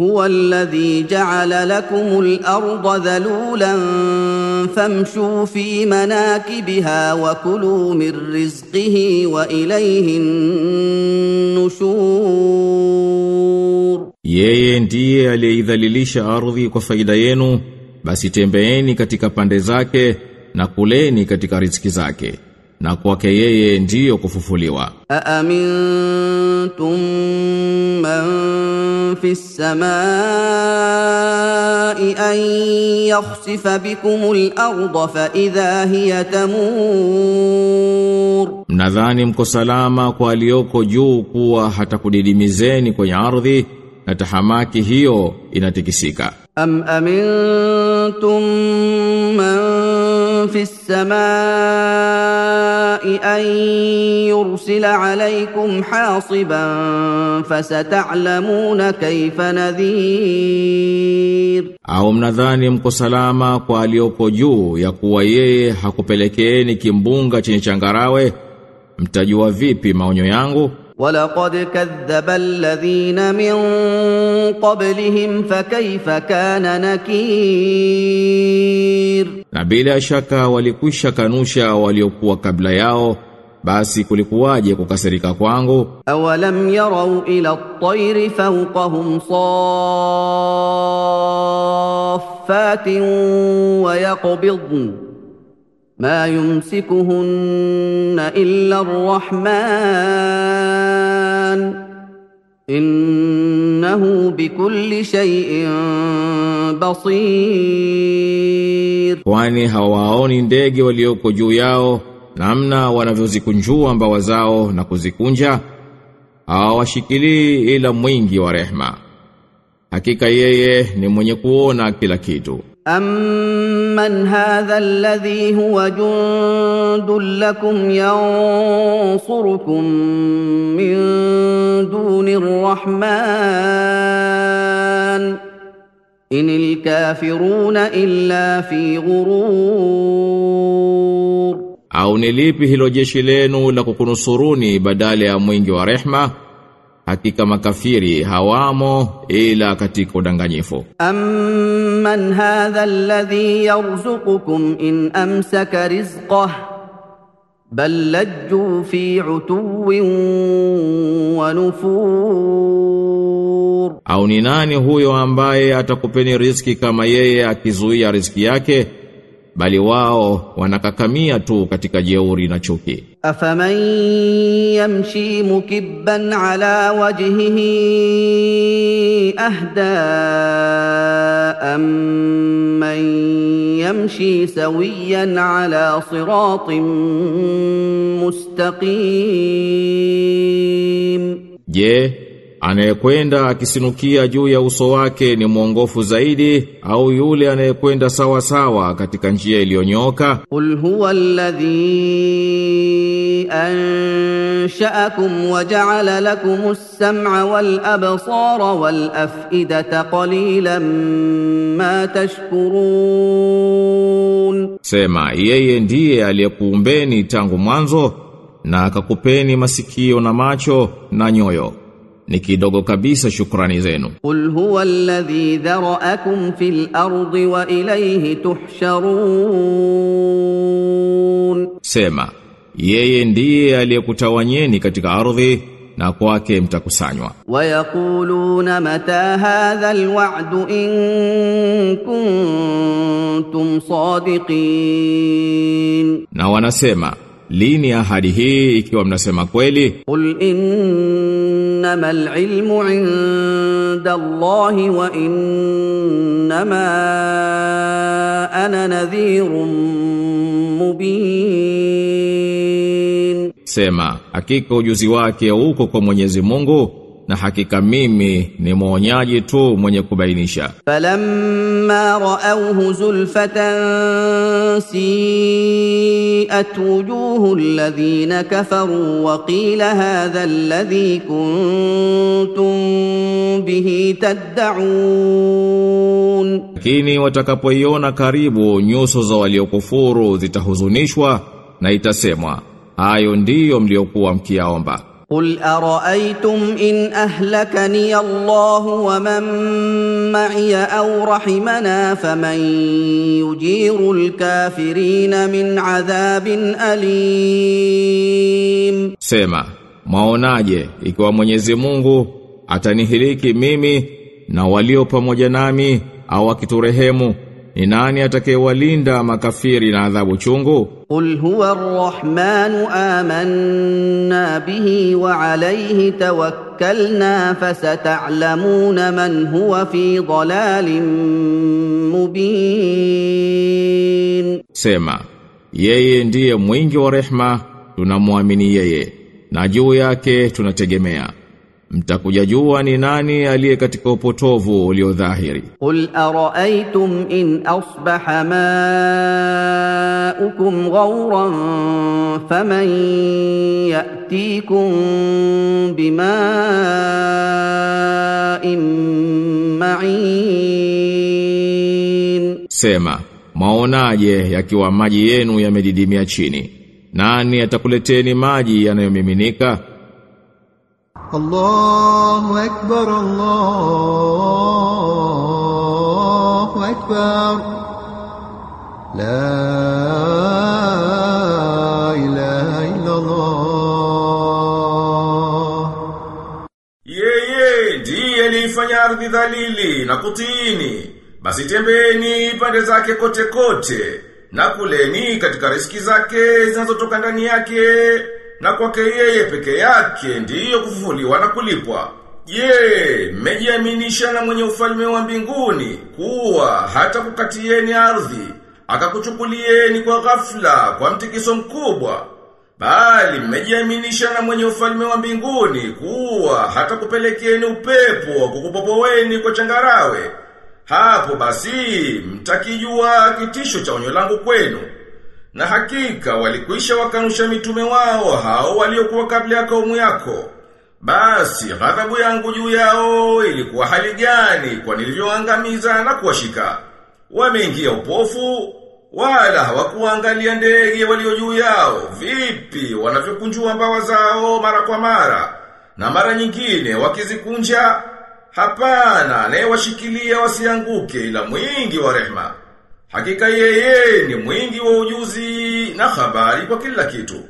هو الذي جعل لكم الارض ذلولا فامشوا في مناكبها وكلوا من رزقه واليه النشور Yeye ndiye aliyeidhalilisha ardhi kwa faida yenu, basi tembeeni katika pande zake na kuleni katika riziki zake. na kwake yeye ndiyo kufufuliwa. Aamintum man fis samai an yakhsifa bikumul arda fa idha hiya tamur, mnadhani mko salama kwa aliyoko juu kuwa hatakudidimizeni kwenye ardhi na tahamaki hiyo inatikisika. Am amintum man fis samai السماء أن يرسل عليكم حاصبا فستعلمون كيف نذير Au mnadhani mko salama kwa aliyoko juu ya kuwa yeye hakupelekeeni kimbunga chenye changarawe? Mtajua vipi maonyo yangu? ولقد كذب الذين من قبلهم فكيف كان نكير Na bila shaka walikwisha kanusha waliokuwa kabla yao, basi kulikuwaje kukasirika kwangu? أولم يروا إلى الطير فوقهم صافات ويقبضن ما يمسكهن إلا الرحمن إنه بكل شيء بصير Kwani hawaoni ndege walioko juu yao namna wanavyozikunjua mbawa zao na kuzikunja? Hawashikilii ila mwingi wa rehma. Hakika yeye ni mwenye kuona kila kitu. أَمَّنْ هَذَا الَّذِي هُوَ جُندٌ لَّكُمْ يَنصُرُكُم مِّن دُونِ الرَّحْمَٰنِ إِنِ الْكَافِرُونَ إِلَّا فِي غُرُورٍ. أَوْ نِلِيبِ هِلُو جِشِي لِنُو لَكُكُنُصُرُونِي بَدَالِ يَا مُنْجِ وَرَحْمَةٍ hakika makafiri hawamo ila katika udanganyifu. Amman hadha alladhi yarzuqukum in amsaka rizqah bal lajju fi utuwin wa nufur, au ni nani huyo ambaye atakupeni riski kama yeye akizuia riziki yake bali wao wanakakamia tu katika jeuri na chuki. Afaman yamshi mukibban ala wajhihi ahda amman yamshi sawiyan ala siratin mustaqim, je yeah. Anayekwenda akisinukia juu ya uso wake ni mwongofu zaidi au yule anayekwenda sawa sawa katika njia iliyonyoka. Qul huwa alladhi ansha'akum wa ja'ala lakum as-sam'a wal absara wal af'idata qalilan ma tashkurun. Sema yeye ndiye aliyekuumbeni tangu mwanzo na akakupeni masikio na macho na nyoyo ni kidogo kabisa shukrani zenu. Qul huwa alladhi dharaakum fil ardi wa ilayhi tuhsharun, sema yeye ndiye aliyekutawanyeni katika ardhi na kwake mtakusanywa. Wayakuluna mata hadha alwa'du in kuntum sadiqin, na wanasema lini ahadi hii ikiwa mnasema kweli. Qul in إنما العلم عند الله وإنما أنا نذير مبين. سما حقيقه ujuzi wake uko kwa na hakika mimi ni mwonyaji tu mwenye kubainisha. Falamma raawhu zulfatan siat wujuhu alladhina kafaru wa qila hadha alladhi kuntum bihi tad'un, lakini watakapoiona karibu nyuso za waliokufuru zitahuzunishwa na itasemwa hayo ndiyo mliokuwa mkiaomba. قل ارايتم ان اهلكني الله ومن معي او رحمنا فمن يجير الكافرين من عذاب اليم Sema, mwaonaje ikiwa Mwenyezi Mungu atanihiliki mimi na walio pamoja nami au akiturehemu ni nani atakayewalinda makafiri na adhabu chungu? قل هو الرحمن آمنا به وعليه توكلنا فستعلمون من هو في ضلال مبين Sema, yeye ndiye mwingi wa rehma, tunamwamini yeye, na juu yake tunategemea. mtakujajua ni nani aliye katika upotovu uliodhahiri. Qul araaitum in asbaha ma'ukum ghawran faman ya'tikum bima'in ma'in, sema maonaje yakiwa maji yenu yamedidimia chini, nani atakuleteni maji yanayomiminika? الله أكبر الله أكبر لا إله إلا الله Yeye ndiye aliifanya ardhi dhalili na kutini. Basi tembeni pande zake kote kote na kuleni katika riski zake zinazotoka ndani yake na kwake yeye peke yake ndiyo kufufuliwa na kulipwa. Je, mmejiaminisha na mwenye ufalme wa mbinguni kuwa hata kukatieni ardhi akakuchukulieni kwa ghafla kwa mtikiso mkubwa Bali mmejiaminisha na mwenye ufalme wa mbinguni kuwa hata kupelekeni upepo kukupopoweni kwa changarawe. Hapo basi mtakijua kitisho cha onyo langu kwenu. Na hakika walikwisha wakanusha mitume wao hao waliokuwa kabla ya kaumu yako. Basi ghadhabu yangu juu yao ilikuwa hali gani kwa nilivyoangamiza na kuwashika. Wameingia upofu wala hawakuangalia ndege walio juu yao vipi wanavyokunjua mbawa zao mara kwa mara na mara nyingine wakizikunja hapana anayewashikilia wasianguke ila mwingi wa rehma hakika yeye ni mwingi wa ujuzi na habari kwa kila kitu.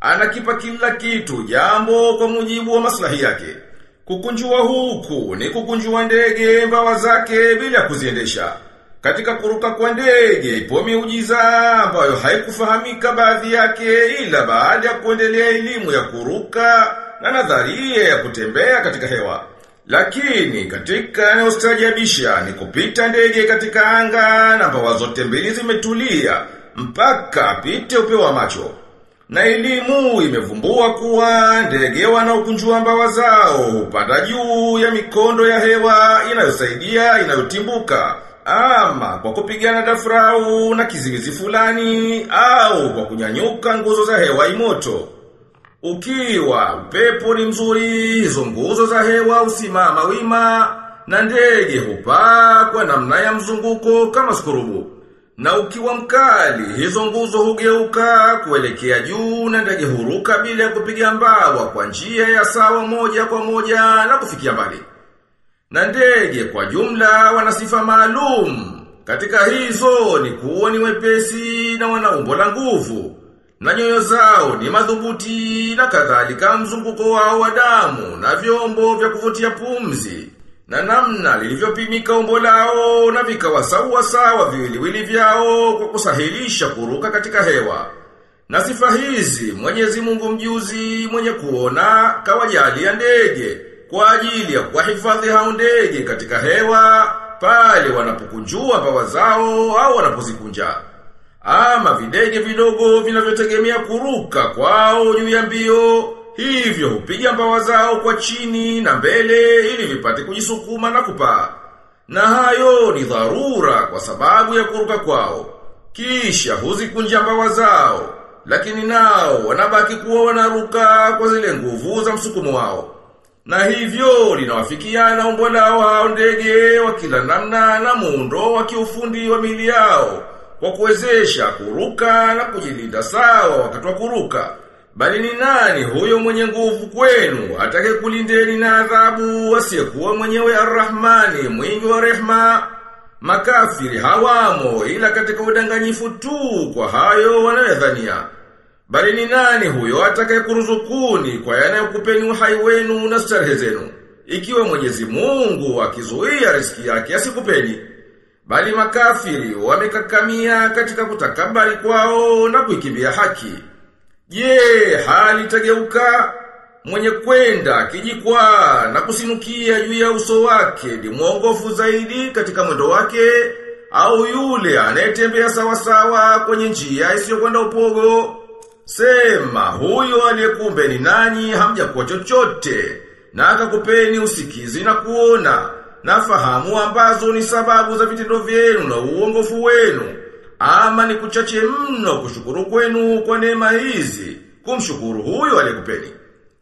Anakipa kila kitu jambo kwa mujibu wa maslahi yake. Kukunjua huku ni kukunjua ndege mbawa zake bila kuziendesha. Katika kuruka kwa ndege ipo miujiza ambayo haikufahamika baadhi yake ila baada ya kuendelea elimu ya kuruka na nadharia ya kutembea katika hewa. Lakini katika yanayostajabisha ni kupita ndege katika anga na mbawa zote mbili zimetulia mpaka apite upeo wa macho. Na elimu imevumbua kuwa ndege wanaokunjua mbawa zao hupanda juu ya mikondo ya hewa inayosaidia inayotimbuka ama kwa kupigana dafrau na kiziwizi fulani au kwa kunyanyuka nguzo za hewa imoto. Ukiwa upepo ni mzuri, hizo nguzo za hewa usimama wima na ndege hupaa kwa namna ya mzunguko kama skurubu. Na ukiwa mkali, hizo nguzo hugeuka kuelekea juu na ndege huruka bila ya kupiga mbawa kwa njia ya sawa moja kwa moja na kufikia mbali. Na ndege kwa jumla wana sifa maalum. Katika hizo ni kuwa ni wepesi na wana umbo la nguvu. Na nyoyo zao ni madhubuti na kadhalika mzunguko wao wa damu na vyombo vya kuvutia pumzi. Na namna lilivyopimika umbo lao na vikawa sawa sawa viwiliwili vyao kwa kusahilisha kuruka katika hewa. Na sifa hizi Mwenyezi Mungu mjuzi mwenye kuona kawajalia ndege kwa ajili ya kuwahifadhi hao ndege katika hewa pale wanapokunjua bawa zao au wanapozikunja. Ama videge vidogo vinavyotegemea kuruka kwao juu ya mbio, hivyo hupiga mbawa zao kwa chini na mbele ili vipate kujisukuma na kupaa. Na hayo ni dharura kwa sababu ya kuruka kwao. Kisha huzikunja mbawa zao, lakini nao wanabaki kuwa wanaruka kwa zile nguvu za msukumo wao. Na hivyo linawafikiana umbo lao hao ndege wa kila namna na muundo wa kiufundi wa mili yao kwa kuwezesha kuruka na kujilinda sawa wakati wa kuruka. Bali ni nani huyo mwenye nguvu kwenu atake kulindeni na adhabu asiyekuwa mwenyewe Ar-Rahmani mwingi wa rehma? Makafiri hawamo ila katika udanganyifu tu kwa hayo wanayodhania. Bali ni nani huyo atakaye kuruzukuni kwa yanayokupeni uhai wenu na starehe zenu? Ikiwa Mwenyezi Mungu akizuia riski yake asikupeni bali makafiri wamekakamia katika kutakabari kwao na kuikimbia haki. Je, hali tageuka mwenye kwenda kijikwaa na kusinukia juu ya uso wake ni mwongofu zaidi katika mwendo wake au yule anayetembea sawasawa sawa kwenye njia isiyokwenda upogo? Sema huyo aliyekumbe ni nani hamjakuwa chochote na akakupeni usikizi na kuona na fahamu ambazo ni sababu za vitendo vyenu na uongofu wenu ama ni kuchache mno kushukuru kwenu kwa neema hizi, kumshukuru huyo aliyekupeni.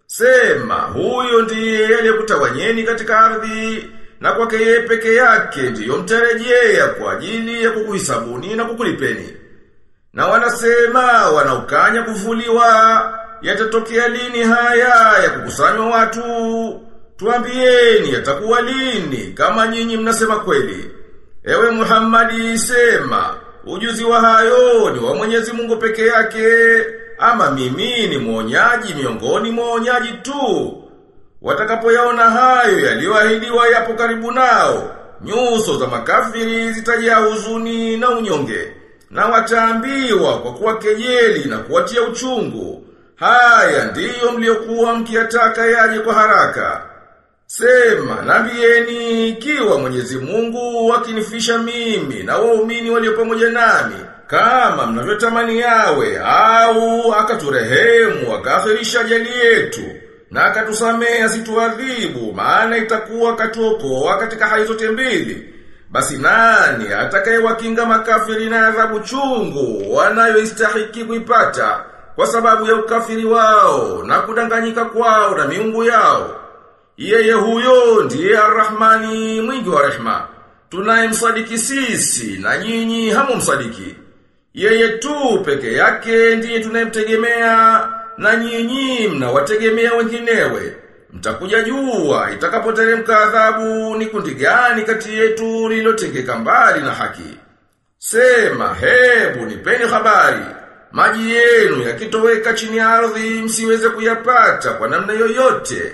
Sema, huyo ndiye aliyekutawanyeni katika ardhi, na kwake yeye peke yake ndiyo mtarejea kwa ajili ya kukuhisabuni na kukulipeni. Na wanasema wanaukanya kuvuliwa yatatokea lini haya ya kukusanywa watu? Tuambieni yatakuwa lini kama nyinyi mnasema kweli. Ewe Muhammadi sema, Ujuzi wa hayo ni wa Mwenyezi Mungu peke yake, ama mimi ni mwonyaji miongoni mwonyaji tu. Watakapoyaona hayo yaliyoahidiwa yapo karibu nao, nyuso za makafiri zitajaa huzuni na unyonge, na wataambiwa kwa kuwa kejeli na kuwatia uchungu. Haya ndiyo mliokuwa mkiyataka yaje kwa haraka. Sema, nambieni ikiwa Mwenyezi Mungu akinifisha mimi na waumini walio pamoja nami kama mnavyotamani yawe au akaturehemu akaakhirisha jali yetu na akatusamehe asituadhibu maana itakuwa katoko katika hali zote mbili basi nani atakayewakinga makafiri na adhabu chungu wanayoistahiki kuipata kwa sababu ya ukafiri wao na kudanganyika kwao na miungu yao yeye huyo ndiye Ar-Rahmani mwingi wa rehma. Tunayemsadiki sisi na nyinyi hamumsadiki. Yeye tu peke yake ndiye tunayemtegemea na nyinyi mnawategemea wenginewe. Mtakuja jua itakapoteremka adhabu ni kundi gani kati yetu lililotengeka mbali na haki. Sema hebu nipeni habari. Maji yenu yakitoweka chini ya ardhi msiweze kuyapata kwa namna yoyote.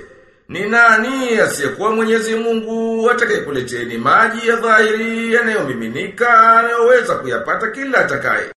Ni nani asiyekuwa Mwenyezi Mungu atakayekuleteni maji ya dhahiri yanayomiminika anayoweza kuyapata kila atakaye?